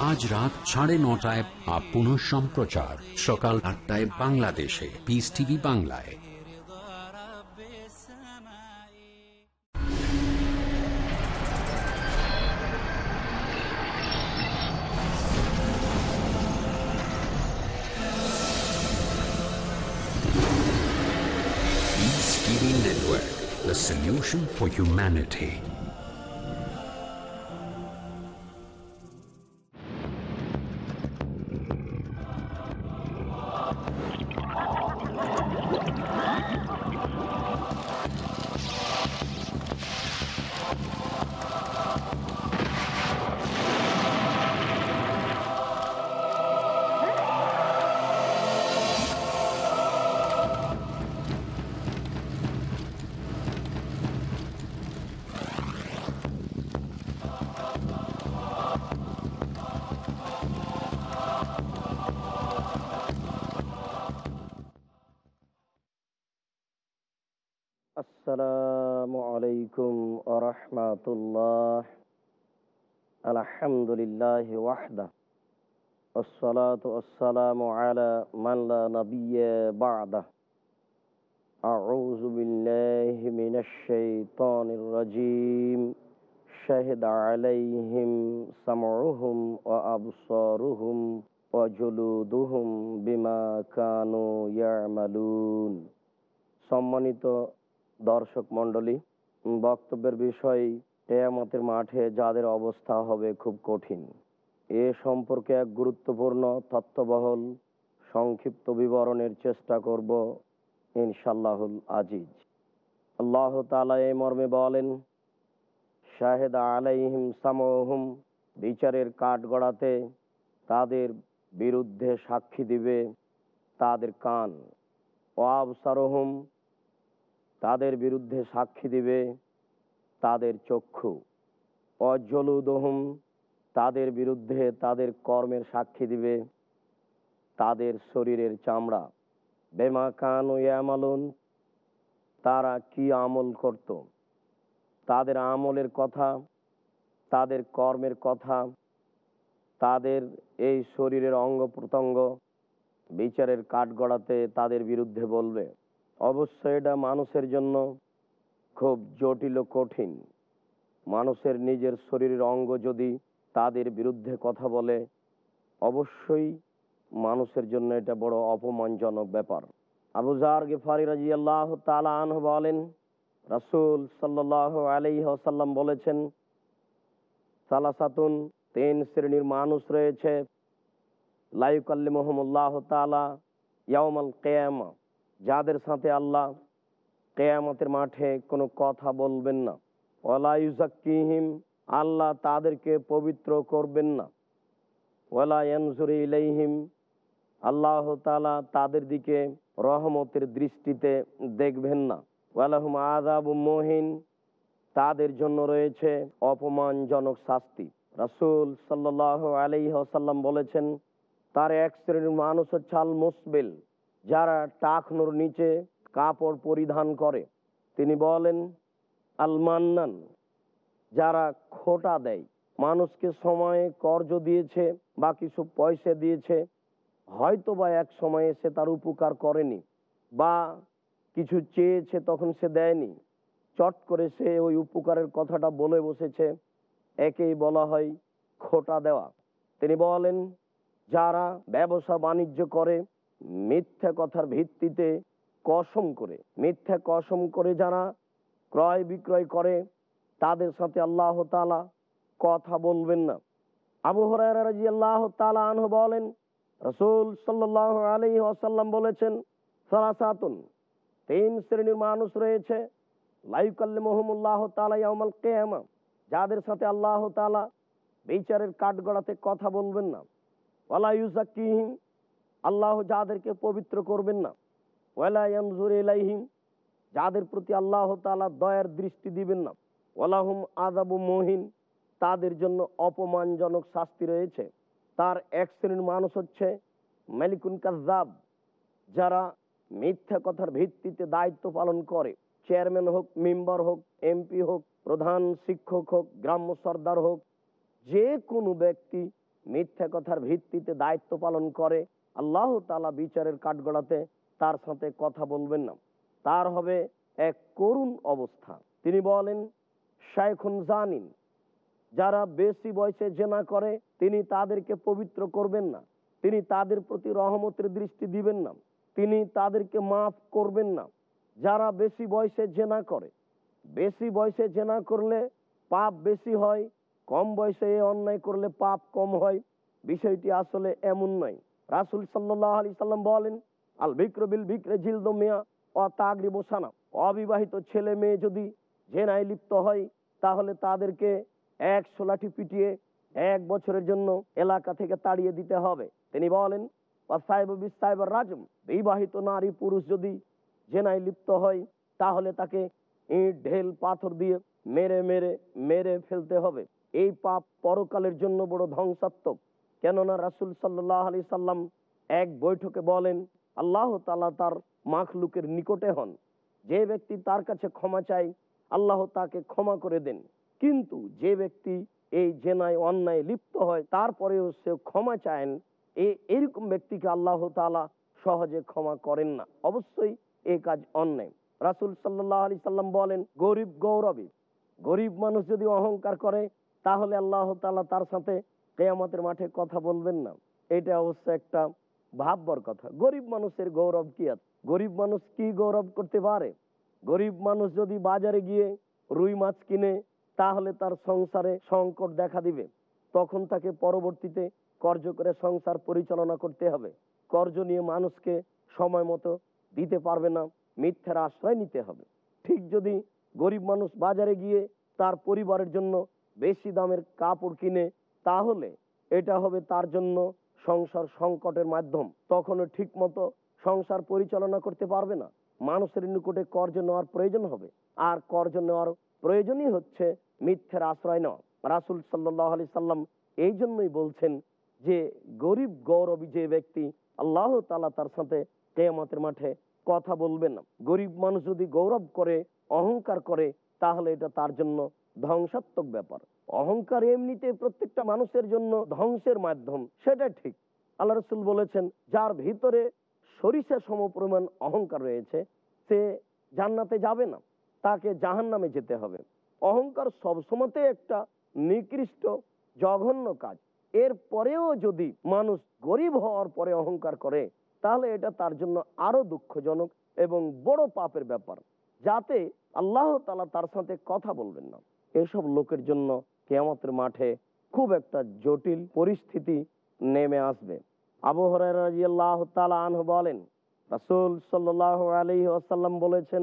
আজ রাত সাড়ে নটায় আর পুনঃ সম্প্রচার। সকাল আটটায় বাংলাদেশে। পিস টিভি বাংলায়। Network, the solution for humanity. والصلاة والسلام على من لا نبي بعده أعوذ بالله من الشيطان الرجيم شهد عليهم سمعهم وأبصارهم وجلودهم بما كانوا يعملون সম্মানিত দর্শক মণ্ডলী বক্তব্যের বিষয় কেয়ামতের মাঠে যাদের অবস্থা হবে খুব কঠিন এ সম্পর্কে এক গুরুত্বপূর্ণ তত্ত্ববহল সংক্ষিপ্ত বিবরণের চেষ্টা করব ইনশাল্লাহুল আজিজ। আল্লাহ তালা এই মর্মে বলেন, শাহেদ আলাইহিম সামহুম বিচারের কাঠ গড়াতে তাদের বিরুদ্ধে সাক্ষী দিবে তাদের কান। ওয়াবসারহুম তাদের বিরুদ্ধে সাক্ষী দিবে তাদের চক্ষু। অজলুদহুম তাদের বিরুদ্ধে তাদের কর্মের সাক্ষী দিবে তাদের শরীরের চামড়া। বেমা কান ও তারা কি আমল করত? তাদের আমলের কথা, তাদের কর্মের কথা, তাদের এই শরীরের অঙ্গ প্রত্যঙ্গ বিচারের কাঠগড়াতে তাদের বিরুদ্ধে বলবে। অবশ্য এটা মানুষের জন্য খুব জটিল কঠিন। মানুষের নিজের শরীরের অঙ্গ যদি তাদের বিরুদ্ধে কথা বলে, অবশ্যই মানুষের জন্য এটা বড় অপমানজনক ব্যাপার। আবু জার গেফারি রাজি আল্লাহ তালাহ বলেন, রাসুল সাল্লাহ আলাইসাল্লাম বলেছেন, সালাসাতুন তিন শ্রেণির মানুষ রয়েছে। লাইকাল্লি মোহাম্মল্লাহ তালা ইয়ামাল কেয়ামা। যাদের সাথে আল্লাহ কেয়ামতের মাঠে কোনো কথা বলবেন না। ওয়ালাইজাকিহিম আল্লাহ তাদেরকে পবিত্র করবেন না। ওয়ালা ইলাইহিম, আল্লাহ তালা তাদের দিকে রহমতের দৃষ্টিতে দেখবেন না। ওয়ালাহুম আজাব মহিন, তাদের জন্য রয়েছে অপমানজনক শাস্তি। রাসুল সাল্লাহ আলাইসাল্লাম বলেছেন, তার এক শ্রেণির মানুষ হচ্ছে আল মুসবিল, যারা টাকনোর নিচে কাপড় পরিধান করে। তিনি বলেন, আল মান্নান যারা খোটা দেয়, মানুষকে সময়ে কর্জ দিয়েছে বা কিছু পয়সা দিয়েছে হয়তো বা এক সময়ে সে তার উপকার করেনি বা কিছু চেয়েছে তখন সে দেয়নি। চট করে সে ওই উপকারের কথাটা বলে বসেছে। একেই বলা হয় খোটা দেওয়া। তিনি বলেন, যারা ব্যবসা বাণিজ্য করে, মিথ্যা কথার ভিত্তিতে কসম করে, মিথ্যা কসম করে যারা ক্রয় বিক্রয় করে তাদের সাথে আল্লাহ তালা কথা বলবেন না। আবু হরাই আল্লাহ তালা আনহ বলেন, রসুল সাল্লাহ আলী আসাল্লাম বলেছেন সারাসাতুন তিন শ্রেণির মানুষ রয়েছে লাইকাল্লি মোহাম্মল্লাহ তালা ইয়ামাল কেয়ামা, যাদের সাথে আল্লাহ তালা বিচারের কাঠগড়াতে কথা বলবেন না। ওয়ালা ইউজাক্কিহিম আল্লাহ যাদেরকে পবিত্র করবেন না। ওয়ালা ইয়ানজুর ইলাইহিম, যাদের প্রতি আল্লাহ তাআলা দয়ার দৃষ্টি দিবেন না। ওয়ালাহুম আযাবু মহিন, তাদের জন্য অপমানজনক শাস্তি রয়েছে। তার এক শ্রেণির মানুষ হচ্ছে মালিকুন কাজ্জাব যারা মিথ্যা কথার ভিত্তিতে দায়িত্ব পালন করে। চেয়ারম্যান হোক, মেম্বার হোক, এমপি হোক, প্রধান শিক্ষক হোক, গ্রাম্য সর্দার হোক, যে কোনো ব্যক্তি মিথ্যা কথার ভিত্তিতে দায়িত্ব পালন করে, আল্লাহ তালা বিচারের কাঠগড়াতে তার সাথে কথা বলবেন না। তার হবে এক করুণ অবস্থা। তিনি বলেন শাইখুন জানিন যারা বেশি বয়সে জেনা করে, তিনি তাদেরকে পবিত্র করবেন না। তিনি তাদের প্রতি রহমতের দৃষ্টি দিবেন না। তিনি তাদেরকে মাফ করবেন না। যারা বেশি বয়সে জেনা করে, বেশি বয়সে জেনা করলে পাপ বেশি হয়, কম বয়সে এ অন্যায় করলে পাপ কম হয়। বিষয়টি আসলে এমন নয়। রাসুল সাল্লাহ আলি সাল্লাম বলেন, আল বিক্র বিল বিক্রে জিলদ মিয়া অ তাগরি বসানা অবিবাহিত ছেলে মেয়ে যদি জেনায় লিপ্ত হয় তাহলে তাদেরকে এক সোলাঠি পিটিয়ে এক বছরের জন্য এলাকা থেকে তাড়িয়ে দিতে হবে। তিনি বলেন রাজম, বিবাহিত নারী পুরুষ যদি জেনায় লিপ্ত হয়, তাহলে তাকে ইট, ঢেল, পাথর দিয়ে মেরে মেরে মেরে ফেলতে হবে। এই পাপ পরকালের জন্য বড় ধ্বংসাত্মক। কেননা রাসুল সাল্লাহ আলি সাল্লাম এক বৈঠকে বলেন, আল্লাহ তালা তার মাখলুকের নিকটে হন। যে ব্যক্তি তার কাছে ক্ষমা চায় আল্লাহ তাকে ক্ষমা করে দেন। কিন্তু যে ব্যক্তি এই জেনায়, অন্যায় লিপ্ত হয়, তারপরেও সে ক্ষমা চায় এই এরকম ব্যক্তিকে আল্লাহ তালা সহজে ক্ষমা করেন না। অবশ্যই এই কাজ অন্যায়। রাসুল সাল্লাহ আলি সাল্লাম বলেন, গরিব গৌরবী। গরিব মানুষ যদি অহংকার করে, তাহলে আল্লাহ তালা তার সাথে কেয়ামতের মাঠে কথা বলবেন না। এটা অবশ্য একটা ভাববার কথা। গরিব মানুষের গৌরব কি আছে? গরিব মানুষ কি গৌরব করতে পারে? গরিব মানুষ যদি বাজারে গিয়ে রুই মাছ কিনে, তাহলে তার সংসারে সংকট দেখা দিবে। তখন তাকে পরবর্তীতে কর্জ করে সংসার পরিচালনা করতে হবে। কর্জ নিয়ে মানুষকে সময় মতো দিতে পারবে না, মিথ্যার আশ্রয় নিতে হবে। ঠিক যদি গরিব মানুষ বাজারে গিয়ে তার পরিবারের জন্য বেশি দামের কাপড় কিনে, তাহলে এটা হবে তার জন্য সংসার সংকটের মাধ্যম। তখনও ঠিক মতো সংসার পরিচালনা করতে পারবে না। মানুষের নিকটে কর্জ নেওয়ার প্রয়োজন হবে। আর কর্জ নেওয়ার প্রয়োজনই হচ্ছে মিথ্যের আশ্রয় নেওয়া। রাসুল সাল্লাহ আলি সাল্লাম এই জন্যই বলছেন যে, গরিব গৌরবী যে ব্যক্তি আল্লাহ তালা তার সাথে কেয়ামতের মাঠে কথা বলবেন গরিব মানুষ যদি গৌরব করে, অহংকার করে, তাহলে এটা তার জন্য ধ্বংসাত্মক ব্যাপার। অহংকার এমনিতে প্রত্যেকটা মানুষের জন্য ধ্বংসের মাধ্যম, সেটা ঠিক। আল্লাহ রসুল বলেছেন, যার ভিতরে সরিষা সম পরিমাণ অহংকার রয়েছে, সে জান্নাতে যাবে না, তাকে জাহান নামে যেতে হবে। অহংকার সবসময়তে একটা নিকৃষ্ট, জঘন্য কাজ। এর পরেও যদি মানুষ গরিব হওয়ার পরে অহংকার করে, তাহলে এটা তার জন্য আরও দুঃখজনক এবং বড় পাপের ব্যাপার, যাতে আল্লাহ তালা তার সাথে কথা বলবেন না। এসব লোকের জন্য কেয়ামতের মাঠে খুব একটা জটিল পরিস্থিতি নেমে আসবে। আবু হরাহ আনহু বলেন, রাসূল সাল্লাল্লাহু আলাইহি ওয়াসাল্লাম বলেছেন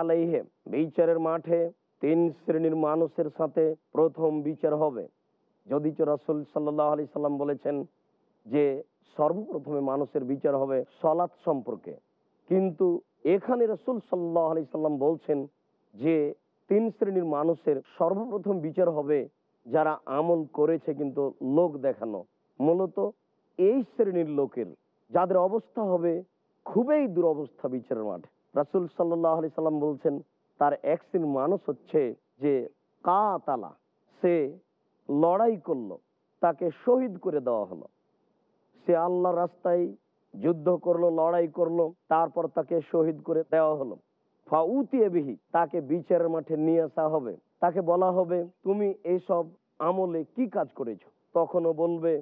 আলাইহি বিচারের মাঠে তিন শ্রেণির মানুষের সাথে প্রথম বিচার হবে। যদি রাসূল সাল্লাল্লাহু আলাইহি সাল্লাম বলেছেন যে সর্বপ্রথমে মানুষের বিচার হবে সলাৎ সম্পর্কে। কিন্তু এখানে রসুল সাল্লাহ আলি সাল্লাম বলছেন যে তিন শ্রেণির মানুষের সর্বপ্রথম বিচার হবে যারা আমল করেছে কিন্তু লোক দেখানো, মূলত এই শ্রেণির লোকের। যাদের অবস্থা হবে খুবই দুরবস্থা বিচারের মাঠে। রাসুল সাল্লাহ আলি সাল্লাম বলছেন, তার এক শ্রেণির মানুষ হচ্ছে যে কাতালা, সে লড়াই করল, তাকে শহীদ করে দেওয়া হলো। সে আল্লাহ রাস্তায় যুদ্ধ করল, লড়াই করল, তারপর তাকে শহীদ করে দেওয়া হলো। ফাউতিয়ে বিহি, তাকে বিচারের মাঠে নিয়ে আসা হবে। তাকে বলা হবে, তুমি এইসব আমলে কি কাজ করেছ? তখনও বলবে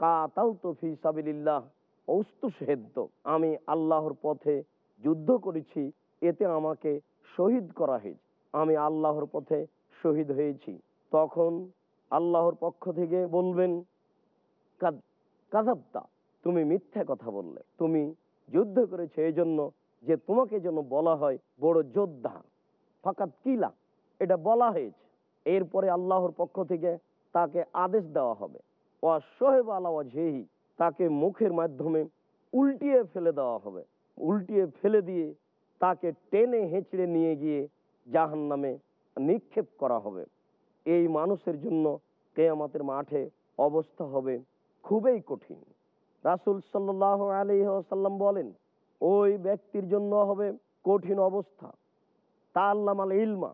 কাতাল তো ফি সাবিল্লাহ ঔস্তুসহেদ্দ আমি আল্লাহর পথে যুদ্ধ করেছি, এতে আমাকে শহীদ করা হয়েছে। আমি আল্লাহর পথে শহীদ হয়েছি। তখন আল্লাহর পক্ষ থেকে বলবেন কাজাবতা তুমি মিথ্যা কথা বললে। তুমি যুদ্ধ করেছ এই জন্য যে তোমাকে যেন বলা হয় বড় যোদ্ধা। ফাকাত কিলা এটা বলা হয়েছে। এরপরে আল্লাহর পক্ষ থেকে তাকে আদেশ দেওয়া হবে। অসহেব আলা ওয়াজহিহি, তাকে মুখের মাধ্যমে উল্টিয়ে ফেলে দেওয়া হবে। উল্টিয়ে ফেলে দিয়ে তাকে টেনে হেঁচড়ে নিয়ে গিয়ে জাহান নামে নিক্ষেপ করা হবে। এই মানুষের জন্য কেয়ামাতের মাঠে অবস্থা হবে খুবই কঠিন। রাসুল সাল্লাহ আলহাসাল্লাম বলেন, ওই ব্যক্তির জন্য হবে কঠিন অবস্থা। তা আল্লাম আল ইলমা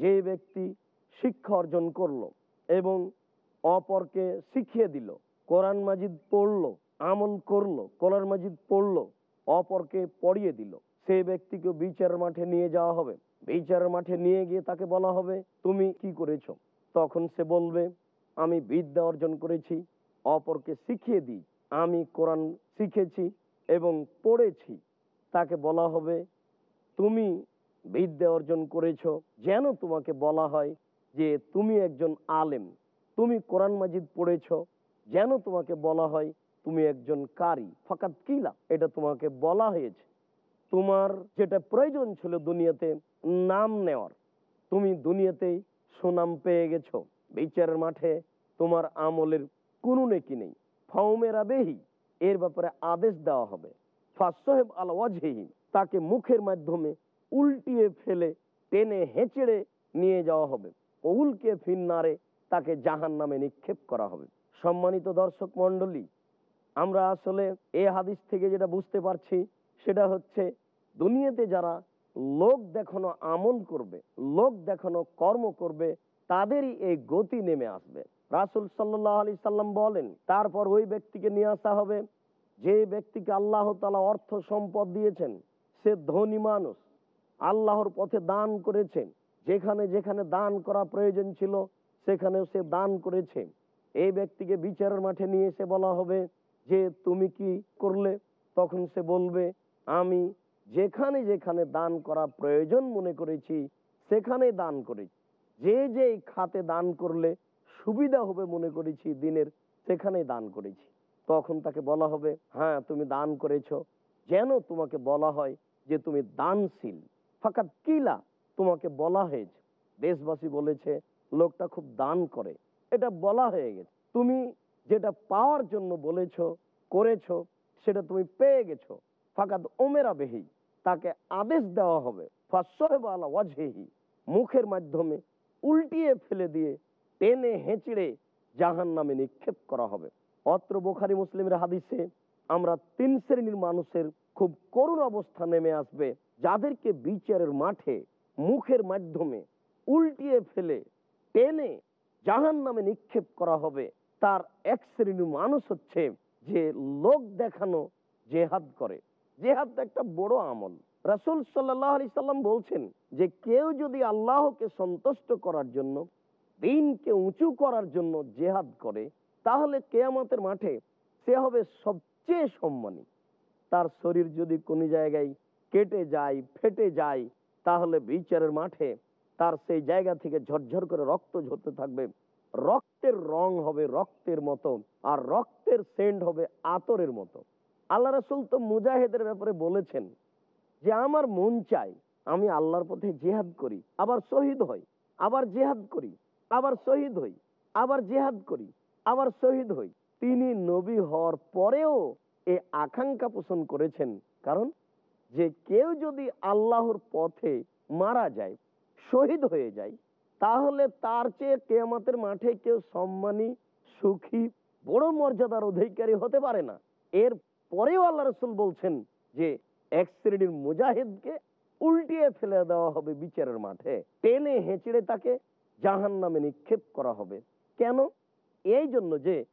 যে ব্যক্তি শিক্ষা অর্জন করল এবং অপরকে শিখিয়ে দিল, কোরআন মাজিদ পড়ল, আমল করল কোরআন মাজিদ পড়ল, অপরকে পড়িয়ে দিল সেই ব্যক্তিকে বিচারের মাঠে নিয়ে যাওয়া হবে। বিচারের মাঠে নিয়ে গিয়ে তাকে বলা হবে, তুমি কি করেছ? তখন সে বলবে, আমি বিদ্যা অর্জন করেছি, অপরকে শিখিয়ে দিই। আমি কোরআন শিখেছি এবং পড়েছি। তাকে বলা হবে, তুমি বিদ্যা অর্জন করেছ, যেন তোমাকে বলা হয় যে তুমি একজন আলেম। তুমি কোরআন মাজিদ পড়েছ, যেন তোমাকে বলা হয় তুমি একজন কারি। ফাকাত কিলা, এটা তোমাকে বলা হয়েছে। তোমার যেটা প্রয়োজন ছিল দুনিয়াতে, নাম নেওয়ার। তুমি দুনিয়াতেই সুনাম পেয়ে গেছো। বিচারের মাঠে তোমার আমলের কোনো নেকি নেই? ফাউমেরা বেহি এর ব্যাপারে আদেশ দেওয়া হবে। ফাসহেব আল ওয়াজহি তাকে মুখের মাধ্যমে উল্টিয়ে ফেলে, টেনে হেঁচড়ে নিয়ে যাওয়া হবে। কৌলকে ফিন্নারে তাকে জাহান নামে নিক্ষেপ করা হবে। সম্মানিত দর্শক মন্ডলী আমরা আসলে এ হাদিস থেকে যেটা বুঝতে পারছি, সেটা হচ্ছে দুনিয়াতে যারা লোক দেখানো আমল করবে, লোক দেখানো কর্ম করবে, তাদেরই এই গতি নেমে আসবে। রাসুল সাল্লাহ আলি সাল্লাম বলেন, তারপর ওই ব্যক্তিকে নিয়ে আসা হবে, যে ব্যক্তিকে আল্লাহ তালা অর্থ সম্পদ দিয়েছেন, সে ধনী মানুষ। আল্লাহর পথে দান করেছেন। যেখানে যেখানে দান করা প্রয়োজন ছিল, সেখানেও সে দান করেছে। এই ব্যক্তিকে বিচারের মাঠে নিয়ে এসে বলা হবে যে, তুমি কি করলে? তখন সে বলবে, আমি যেখানে যেখানে দান করা প্রয়োজন মনে করেছি সেখানে দান করেছি। যে যে খাতে দান করলে সুবিধা হবে মনে করেছি দিনের সেখানে দান করেছি। তখন তাকে বলা হবে হ্যাঁ তুমি দান করেছ। যেন তোমাকে বলা হয় যে, তুমি দানশীল। ফাঁকাত কিলা তোমাকে বলা হয়েছে। দেশবাসী বলেছে, লোকটা খুব দান করে। এটা বলা হয়ে গেছে। তুমি যেটা পাওয়ার জন্য বলেছ, করেছ, সেটা তুমি পেয়ে গেছো। ফাঁকাত ওমেরা বেহি, তাকে আদেশ দেওয়া হবে। ওয়াজহেহি, মুখের মাধ্যমে উল্টিয়ে ফেলে দিয়ে টেনে হেঁচড়ে জাহান নামে নিক্ষেপ করা হবে। অত্র বোখারি মুসলিমের হাদিসে আমরা তিন শ্রেণির মানুষের খুব করুণ অবস্থা নেমে আসবে। যাদেরকে বিচারের মাঠে, মুখের মাধ্যমে উল্টিয়ে ফেলে, টেনে জাহান নামে নিক্ষেপ করা হবে, তার এক শ্রেণির মানুষ হচ্ছে যে লোক দেখানো জেহাদ করে। জেহাদ একটা বড় আমল। রাসুল সাল্লাহ আলি সাল্লাম বলছেন যে কেউ যদি আল্লাহকে সন্তুষ্ট করার জন্য, দিনকে উঁচু করার জন্য জেহাদ করে, তাহলে কেয়ামতের মাঠে সে হবে সবচেয়ে সম্মানী। তার শরীর যদি কোনো জায়গায় কেটে যায়, ফেটে যায়, তাহলে বিচারের মাঠে তার সেই জায়গা থেকে ঝরঝর করে রক্ত ঝরতে থাকবে। রক্তের রং হবে রক্তের মতো আর রক্তের সেন্ট হবে আতরের মতো। আল্লাহ রসুল তো মুজাহিদের ব্যাপারে বলেছেন যে, আমার মন চাই আমি আল্লাহর পথে জেহাদ করি, আবার শহীদ হই, আবার জেহাদ করি, আবার শহীদ হই, আবার জেহাদ করি, আবার শহীদ হই। তিনি নবী হওয়ার পরেও এ আকাঙ্ক্ষা পোষণ করেছেন। কারণ যে কেউ যদি আল্লাহর পথে মারা যায়, শহীদ হয়ে যায়, তাহলে তার চেয়ে কেয়ামতের মাঠে কেউ সম্মানী, সুখী, বড় মর্যাদার অধিকারী হতে পারে না। এর পরেও আল্লাহ রসুল বলছেন যে, এক শ্রেণির মুজাহিদকে উল্টিয়ে ফেলে দেওয়া হবে বিচারের মাঠে। টেনে হেঁচড়ে তাকে জাহান নামে নিক্ষেপ করা হবে। কেন? এই জন্য যে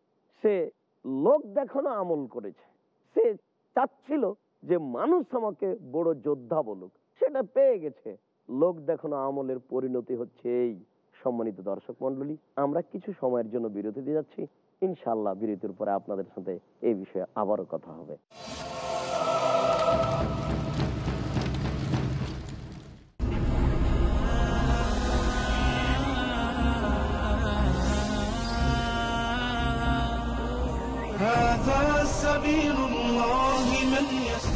সে লোক দেখানো আমল করেছে। সে চাচ্ছিল যে মানুষ আমাকে বড় যোদ্ধা বলুক সেটা পেয়ে গেছে লোক দেখানো আমলের পরিণতি হচ্ছে এই সম্মানিত দর্শক মন্ডলী আমরা কিছু সময়ের জন্য বিরতি দিয়ে যাচ্ছি ইনশাল্লাহ বিরতির পরে আপনাদের সাথে এই বিষয়ে আবারও কথা হবে هذا سبيل الله من يسر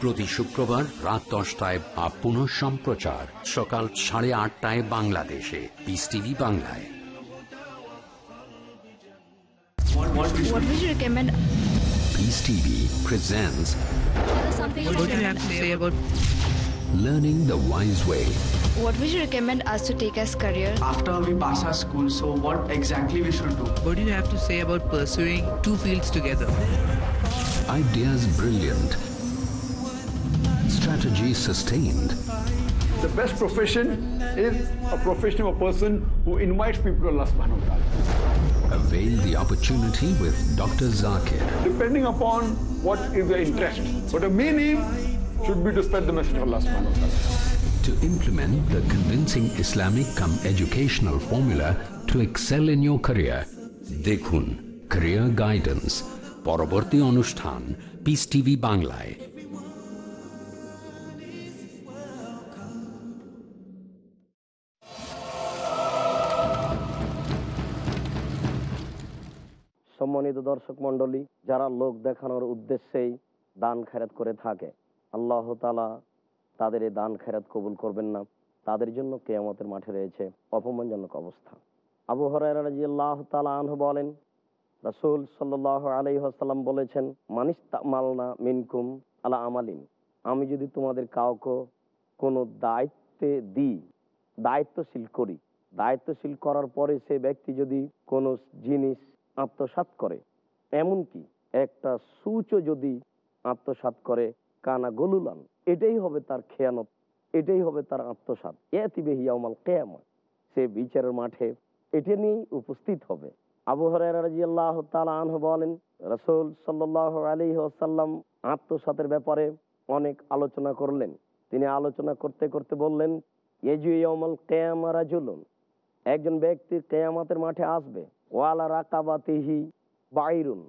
প্রতি শুক্রবার রাত দশটায় বা পুনঃ সম্প্রচার সকাল সাড়ে আটটায় বাংলাদেশে পিস টিভি বাংলায় What would you recommend? What do you have to say about learning the wise way What would you recommend us to take as career? after we pass our school so what exactly we should do what do you have to say about pursuing two fields together? Ideas brilliant. Strategy sustained. The best profession is a profession of a person who invites people to Allah subhanahu wa ta'ala. Avail the opportunity with Dr. Zakir. Depending upon what is your interest. But the main aim should be to spread the message of Allah subhanahu wa ta'ala. To implement the convincing Islamic come educational formula to excel in your career. দেখুন Career Guidance পরবর্তী অনুষ্ঠান piece TV বাংলায় সম্মানিত দর্শক মণ্ডলী, যারা লোক দেখানোর উদ্দেশ্যেই দান খেরাত করে থাকে, আল্লাহ তালা তাদের এই দান খেরাত কবুল করবেন না। তাদের জন্য কেয়ামতের মাঠে রয়েছে অপমানজনক অবস্থা। আবু হরাই আল্লাহ তালা আনহ বলেন, রাসুল সাল্লাহ আলাই আসাল্লাম বলেছেন মানিস্তা মালনা মিনকুম আলা আমালিন। আমি যদি তোমাদের কাউকে কোনো দায়িত্বে দিই, দায়িত্বশীল করি, দায়িত্বশীল করার পরে সে ব্যক্তি যদি কোনো জিনিস আত্মসাৎ করে। এমনকি একটা সূচও যদি আত্মসাৎ করে, কানা গলুলান, এটাই হবে তার খেয়ানত, এটাই হবে তার আত্মসাৎ। এতিবেহিয়ামাল কেয়ামত সে বিচারের মাঠে এটা নিয়েই উপস্থিত হবে। আবু হরাহ আনহ বলেন, রসুল সাল্লাহ আলী আসাল্লাম আত্মসাতের ব্যাপারে অনেক আলোচনা করলেন। তিনি আলোচনা করতে করতে বললেন এজুয়াল কেয়ামা রাজুলুন একজন ব্যক্তি কেয়ামতের মাঠে আসবে ওয়ালা রাকাবাতিহি বাইরুন,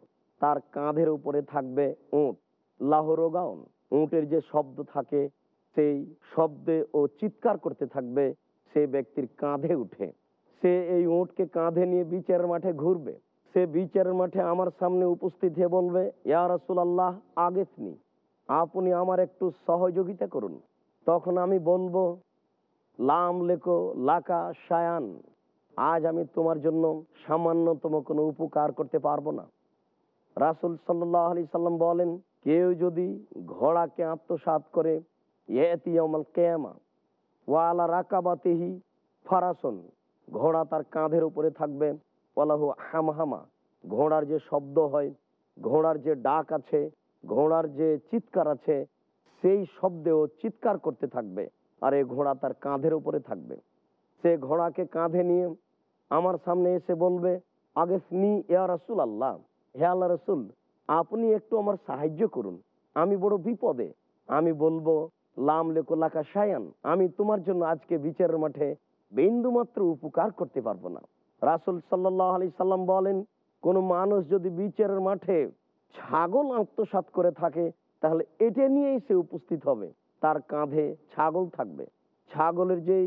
তার কাঁধের উপরে থাকবে উঁট লাহরোগাউন উঁটের যে শব্দ থাকে, সেই শব্দে ও চিৎকার করতে থাকবে সেই ব্যক্তির কাঁধে উঠে। সে এই উঁটকে কাঁধে নিয়ে বিচারের মাঠে ঘুরবে। সে বিচারের মাঠে আমার সামনে উপস্থিত হয়ে বলবে, ইয়া রাসুল আল্লাহ আগেসনি আপনি আমার একটু সহযোগিতা করুন। তখন আমি বলব, লাম লেখো লাকা শায়ান। আজ আমি তোমার জন্য সামান্যতম কোনো উপকার করতে পারব না। রাসুল সাল্লাহ আলি সাল্লাম বলেন, কেউ যদি ঘোড়াকে আত্মসাত করে ইয়মাল কেয়ামা ওয়ালা রাকাবাতেহি ফারাসন, ঘোড়া তার কাঁধের উপরে থাকবে, ওয়ালাহু হামহামা, ঘোড়ার যে শব্দ হয়, ঘোড়ার যে ডাক আছে, ঘোড়ার যে চিৎকার আছে, সেই শব্দেও চিৎকার করতে থাকবে, আর এই ঘোড়া তার কাঁধের উপরে থাকবে। সে ঘোড়াকে কাঁধে নিয়ে আমার সামনে এসে বলবে, আগে রাসুল আল্লাহ হে আল্লাহ রসুল, আপনি একটু আমার সাহায্য করুন। আমি বড় বিপদে। আমি বলব, লাম লেকোলাকা সায়ান আমি তোমার জন্য আজকে বিচারের মাঠে বিন্দু মাত্র উপকার করতে পারব না। রাসুল সাল্লাহ আলি সাল্লাম বলেন, কোন মানুষ যদি বিচারের মাঠে ছাগল আত্মসাত করে থাকে, তাহলে এটা নিয়েই সে উপস্থিত হবে। তার কাঁধে ছাগল থাকবে। ছাগলের যে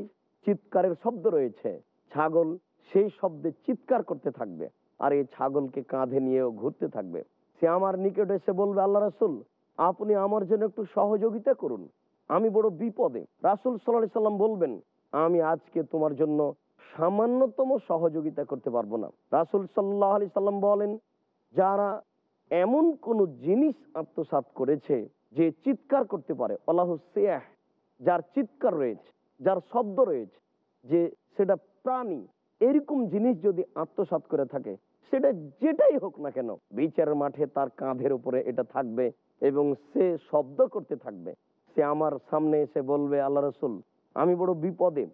চিৎকারের শব্দ রয়েছে, ছাগল সেই শব্দে চিৎকার করতে থাকবে আর এই ছাগলকে কাঁধে নিয়েও ঘুরতে থাকবে। সে আমার নিকট এসে বলবে, আল্লাহ রাসুল, আপনি আমার জন্য একটু সহযোগিতা করুন। আমি বড় বিপদে। রাসুল সাল্লাম বলবেন, আমি আজকে তোমার জন্য সামান্যতম সহযোগিতা করতে পারব না। রাসুল সাল্লাহ আলি সাল্লাম বলেন, যারা এমন কোন জিনিস আত্মসাত করেছে যে চিৎকার করতে পারে, আল্লাহ সেয়াহ, যার চিৎকার রয়েছে, যার শব্দ রয়েছে, যে সেটা প্রাণী এরকম জিনিস যদি আত্মসাত করে থাকে, সেটা যেটাই হোক না কেন বিচারের মাঠে তার কাঁধের উপরে এটা থাকবে এবং সে শব্দ করতে থাকবে। সে আমার সামনে এসে বলবে, আল্লাহ রসুল, আমি বড় বিপদে।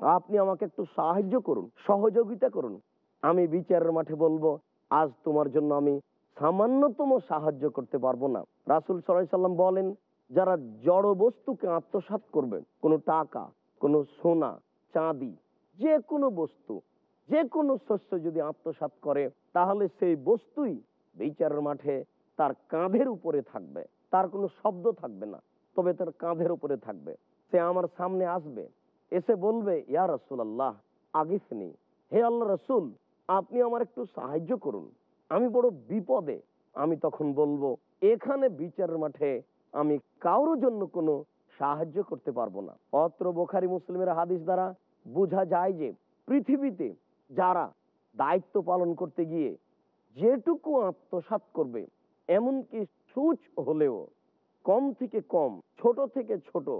আপনি আমাকে একটু সাহায্য করুন, সহযোগিতা করুন। আমি বিচারের মাঠে বলব, আজ তোমার জন্য আমি সামান্যতম সাহায্য করতে পারব না। রাসুল সাল্লাহ সাল্লাম বলেন, যারা জড় বস্তুকে আত্মসাৎ করবে, কোনো টাকা, কোনো সোনা, চাঁদি যে কোনো বস্তু যে কোনো শস্য যদি আত্মসাৎ করে, তাহলে সেই বস্তুই বিচারের মাঠে তার কাঁধের উপরে থাকবে। তার কোনো শব্দ থাকবে না, তবে তার কাঁধের উপরে থাকবে। সে আমার সামনে আসবে, এসে বলবে, ইয়া রসুল আল্লাহ আগিসনি হে আল্লাহ রসুল, আপনি আমার একটু সাহায্য করুন। আমি বড় বিপদে, আমি তখন বলব, এখানে বিচারের মাঠে আমি কারোর জন্য কোনো সাহায্য করতে পারব না। অত্র বোখারি মুসলিমের হাদিস দ্বারা বোঝা যায় যে পৃথিবীতে যারা দায়িত্ব পালন করতে গিয়ে যেটুকু আত্মসাৎ করবে, এমনকি সুচ হলেও কম থেকে কম, ছোট থেকে ছোট,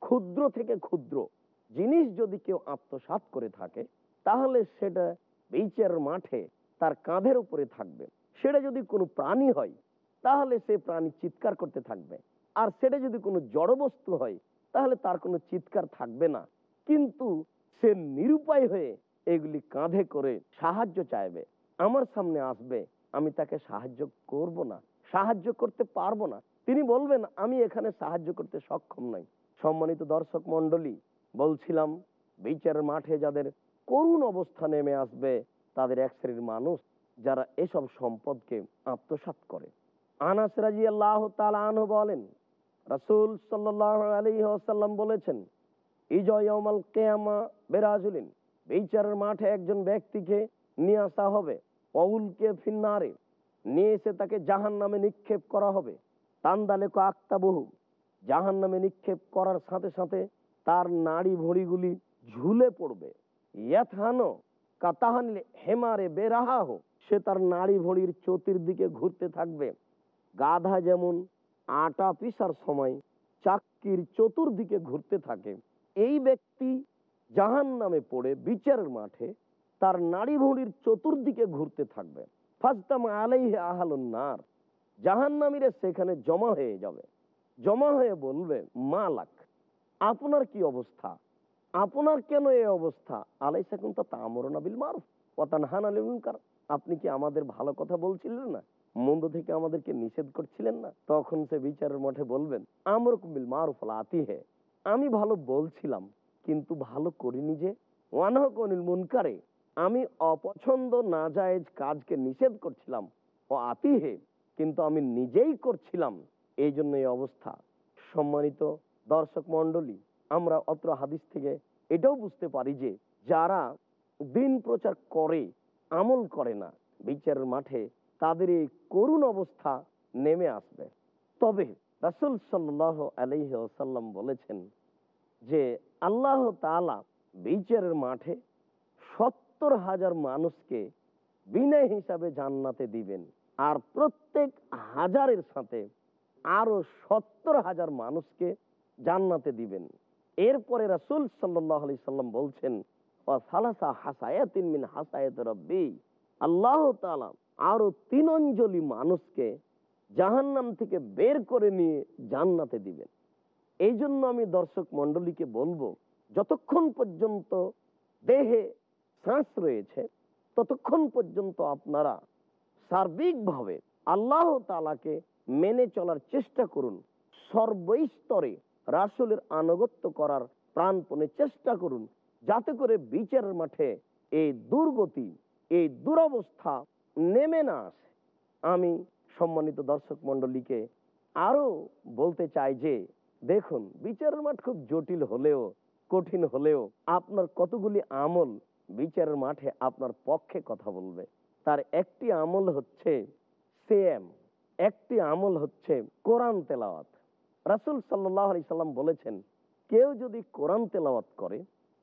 ক্ষুদ্র থেকে ক্ষুদ্র জিনিস যদি কেউ আত্মসাৎ করে থাকে, তাহলে সেটা বিচারের মাঠে তার কাঁধের উপরে থাকবে। সেটা যদি কোনো প্রাণী হয়, তাহলে সে প্রাণী চিৎকার করতে থাকবে। আর সেটা যদি কোনো জড়বস্তু হয়, তাহলে তার কোনো চিৎকার থাকবে না। কিন্তু সে নিরুপায় হয়ে এগুলি কাঁধে করে সাহায্য চাইবে। আমার সামনে আসবে, আমি তাকে সাহায্য করব না, সাহায্য করতে পারব না। তিনি বলবেন, আমি এখানে সাহায্য করতে সক্ষম নই। সম্মানিত দর্শক মন্ডলী বলছিলাম বিচারের মাঠে যাদের করুণ অবস্থা নেমে আসবে, তাদের এক শ্রেণির মানুষ যারা এসব সম্পদকে আত্মসাৎ করে। আনাস রাজি আল্লাহ বলেন, রাসুল ওয়াসাল্লাম বলেছেন ইজয়মাল কেয়ামা বেরাজুলিন। বিচারের মাঠে একজন ব্যক্তিকে নিয়ে আসা হবে অউলকে ফিন্নারে। নিয়ে এসে তাকে জাহান নামে নিক্ষেপ করা হবে। তান্দালে আক্তা বহু জাহান নামে নিক্ষেপ করার সাথে সাথে তার নাড়ি ভড়িগুলি ঝুলে পড়বে। ইয়াথানো কাতাহানলে হেমারে বেরাহা হোক সে তার নাড়ি ভড়ির চতুর্দিকে ঘুরতে থাকবে। গাধা যেমন আটা পিসার সময় চাক্কির চতুর্দিকে ঘুরতে থাকে। এই ব্যক্তি জাহান নামে পড়ে বিচারের মাঠে, তার নাড়ি ভুঁড়ির চতুর্দিকে ঘুরতে থাকবে। ফাজতাম আলাইহে আহালুন নার জাহান নামীরা সেখানে জমা হয়ে যাবে। জমা হয়ে বলবে, মালাক, আপনার কি অবস্থা? আপনার কেন এই অবস্থা? আলাইসা কিন্তু তামরনা বিল মারুফ ওয়াতানহান আলিল মুনকার। আপনি কি আমাদের ভালো কথা বলছিলেন না? মন্দ থেকে আমাদেরকে নিষেধ করছিলেন না? তখন সে বিচারের মঠে বলবেন আমর কুমিল মারুফ আতি হে আমি ভালো বলছিলাম, কিন্তু ভালো করিনি যে। ওয়ানহক মুনকারে, আমি অপছন্দ না জায়েজ কাজকে নিষেধ করছিলাম। ও আতি হে কিন্তু আমি নিজেই করছিলাম। এই জন্য এই অবস্থা। সম্মানিত দর্শক মন্ডলী আমরা অত্র হাদিস থেকে এটাও বুঝতে পারি যে, যারা দিন প্রচার করে, আমল করে না, বিচারের মাঠে তাদের এই করুণ অবস্থা নেমে আসবে। তবে রাসুল সাল্লাহ আলহ সাল্লাম বলেছেন যে আল্লাহ তালা বিচারের মাঠে সত্তর হাজার মানুষকে বিনা হিসাবে জান্নাতে দিবেন। আর প্রত্যেক হাজারের সাথে আরও সত্তর হাজার মানুষকে জান্নাতে দিবেন। এরপরে রাসুল সাল্লাহ সাল্লাম বলছেন আল্লাহ আরও তিন অঞ্জলি মানুষকে জাহান্নাম থেকে বের করে নিয়ে জান্নাতে দিবেন। এই জন্য আমি দর্শক মন্ডলীকে বলব, যতক্ষণ পর্যন্ত দেহে শ্বাস রয়েছে, ততক্ষণ পর্যন্ত আপনারা সার্বিকভাবে আল্লাহ তালাকে মেনে চলার চেষ্টা করুন। সর্বস্তরে রাসুলের আনুগত্য করার প্রাণপণে চেষ্টা করুন, যাতে করে বিচারের মাঠে এই দুর্গতি, এই দুরবস্থা নেমে না আসে। আমি সম্মানিত দর্শক মন্ডলীকে আরও বলতে চাই যে দেখুন, বিচারের মাঠ খুব জটিল হলেও, কঠিন হলেও আপনার কতগুলি আমল বিচারের মাঠে আপনার পক্ষে কথা বলবে। তার একটি আমল হচ্ছে সেম একটি আমল হচ্ছে কোরআন তেলাওয়াত। রাসুল সাল্লাহ আলি সাল্লাম বলেছেন, কেউ যদি কোরআন তেলাওয়াত করে,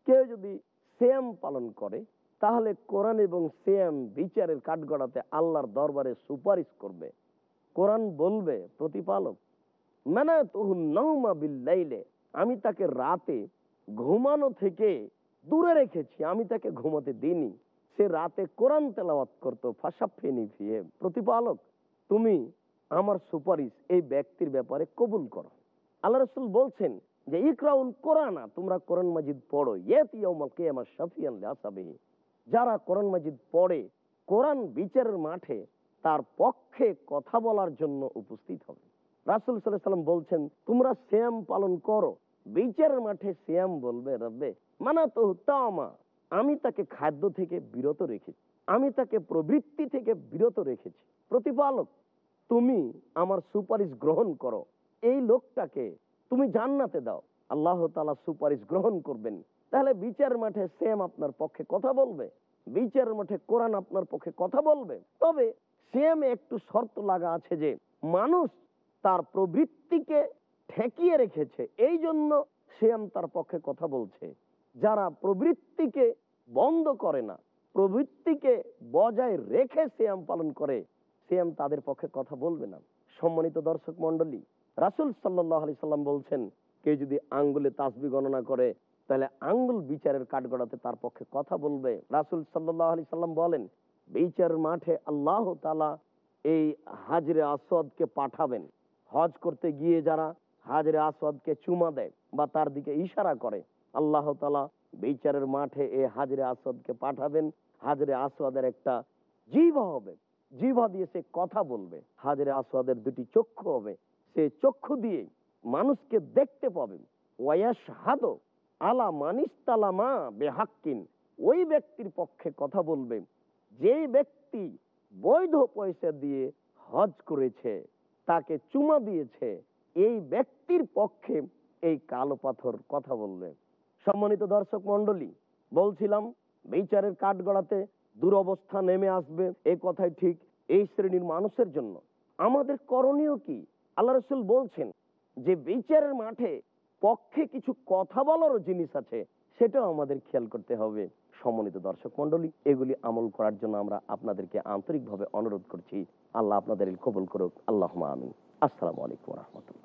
কেউ যদি সেম পালন করে, তাহলে কোরআন এবং সেম বিচারের কাঠগড়াতে আল্লাহর দরবারে সুপারিশ করবে। কোরআন বলবে, প্রতিপালক মানে তহু নৌমা বিল্লাইলে আমি তাকে রাতে ঘুমানো থেকে দূরে রেখেছি, আমি তাকে ঘুমাতে দিইনি। সে রাতে কোরআন তেলাওয়াত করতো ফাঁসাফিনি ফিয়ে। প্রতিপালক, তুমি আমার সুপারিশ এই ব্যক্তির ব্যাপারে কবুল করো। আল্লাহ রসুল বলছেন যে, ইকরাউল কোরআনা, তোমরা কোরআন মাজিদ পড়ো। যারা কোরআন মাজিদ পড়ে, কোরআন বিচারের মাঠে তার পক্ষে কথা বলার জন্য উপস্থিত হবে। রাসুল সাল্লাম বলছেন, তোমরা শ্যাম পালন করো। বিচারের মাঠে শ্যাম বলবে, রব্বে মানা তো তামা আমি তাকে খাদ্য থেকে বিরত রেখেছি। আমি তাকে প্রবৃত্তি থেকে বিরত রেখেছি। প্রতিপালক, তুমি আমার সুপারিশ গ্রহণ করো। এই লোকটাকে তুমি জান্নাতে দাও। আল্লাহ তালা সুপারিশ গ্রহণ করবেন। তাহলে বিচার মাঠে সেম আপনার পক্ষে কথা বলবে। বিচার মাঠে কোরআন আপনার পক্ষে কথা বলবে। তবে সেম একটু শর্ত লাগা আছে যে, মানুষ তার প্রবৃত্তিকে ঠেকিয়ে রেখেছে। এই জন্য শ্যাম তার পক্ষে কথা বলছে। যারা প্রবৃত্তিকে বন্ধ করে না, প্রবৃত্তিকে বজায় রেখে শ্যাম পালন করে, শ্যাম তাদের পক্ষে কথা বলবে না। সম্মানিত দর্শক মন্ডলী রাসুল সাল্লাহ আলি সাল্লাম বলছেন, কেউ যদি আঙ্গুলে তাসবি গণনা করে, তাহলে আঙ্গুল বিচারের কাঠগড়াতে তার পক্ষে কথা বলবে। রাসুল সাল্লাহ আলি সাল্লাম বলেন, বিচারের মাঠে আল্লাহ তালা এই হাজরে আসদকে পাঠাবেন। হজ করতে গিয়ে যারা হাজরে আসদকে চুমা দেয় বা তার দিকে ইশারা করে, আল্লাহ তালা বিচারের মাঠে এই হাজরে আসদকে পাঠাবেন। হাজরে আসওয়াদের একটা জিভা হবে। জিভা দিয়ে সে কথা বলবে। হাজরে আসওয়াদের দুটি চক্ষু হবে। সে চক্ষু দিয়ে মানুষকে দেখতে পাবে ওয়াস হাদ আলা মানিস্তালামা বেহাক্কিন। ওই ব্যক্তির পক্ষে কথা বলবে। যে ব্যক্তি বৈধ পয়সা দিয়ে হজ করেছে। তাকে চুমা দিয়েছে। এই ব্যক্তির পক্ষে এই কালো পাথর কথা বলবে সম্মানিত দর্শক মন্ডলী বলছিলাম, বিচারের কাঠগড়াতে দুরবস্থা নেমে আসবে। এই কথাই ঠিক এই শ্রেণির মানুষের জন্য। আমাদের করণীয় কি? আল্লাহ রসুল বলছেন যে, বিচারের মাঠে পক্ষে কিছু কথা বলারও জিনিস আছে, সেটাও আমাদের খেয়াল করতে হবে। সম্মানিত দর্শক মন্ডলী এগুলি আমল করার জন্য আমরা আপনাদেরকে আন্তরিকভাবে অনুরোধ করছি। আল্লাহ আপনাদের কবুল করুক। আল্লাহ আমিন। আসসালামু আলাইকুম রহমতুল্লাহ।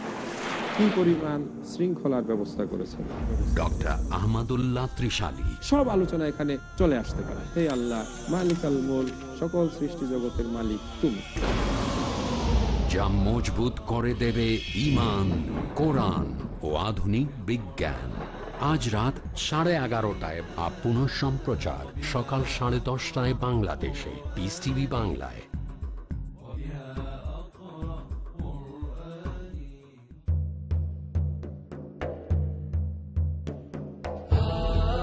কি পরিমাণ শৃঙ্খলার ব্যবস্থা করেছেন? ডক্টর আহমদুল্লাহ ত্রিশালী। সব আলোচনা এখানে চলে আসতে পারে। হে আল্লাহ মালিক আল মোল সকল সৃষ্টি জগতের মালিক তুমি। যা মজবুত করে দেবে ইমান কোরআন ও আধুনিক বিজ্ঞান। আজ রাত সাড়ে এগারোটায় পুনঃ সম্প্রচার সকাল সাড়ে দশটায় বাংলাদেশে। পিস টিভি বাংলায়।